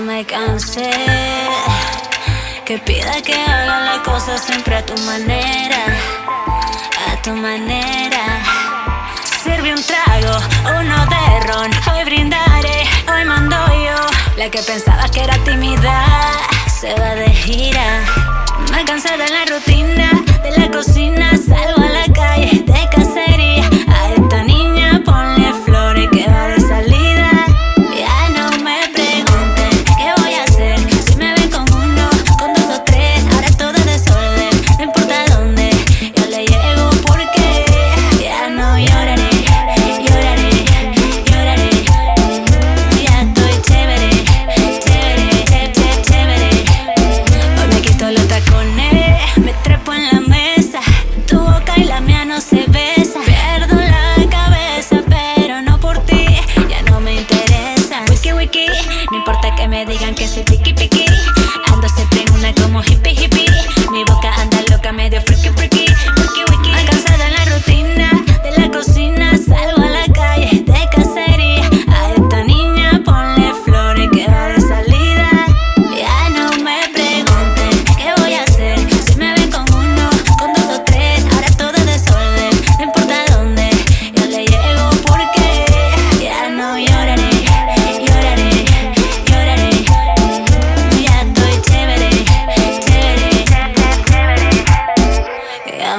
me cansé. Que pida que haga las cosas siempre a tu manera, a tu manera. Sirve un trago, uno de ron, hoy brindaré, hoy mando yo. La que pensaba que era tímida, se va de gira. Me cansé de la rutina, que soy piqui piqui. Ando siempre en una como hippie hippie. Mi boca anda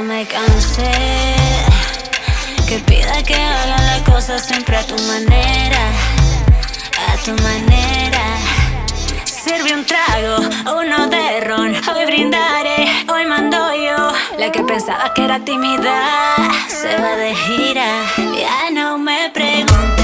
Me cansé. Que pida que haga las cosas siempre a tu manera, a tu manera. Sirve un trago, uno de ron, hoy brindaré, hoy mando yo. La que pensaba que era tímida, se va de gira, ya no me preguntes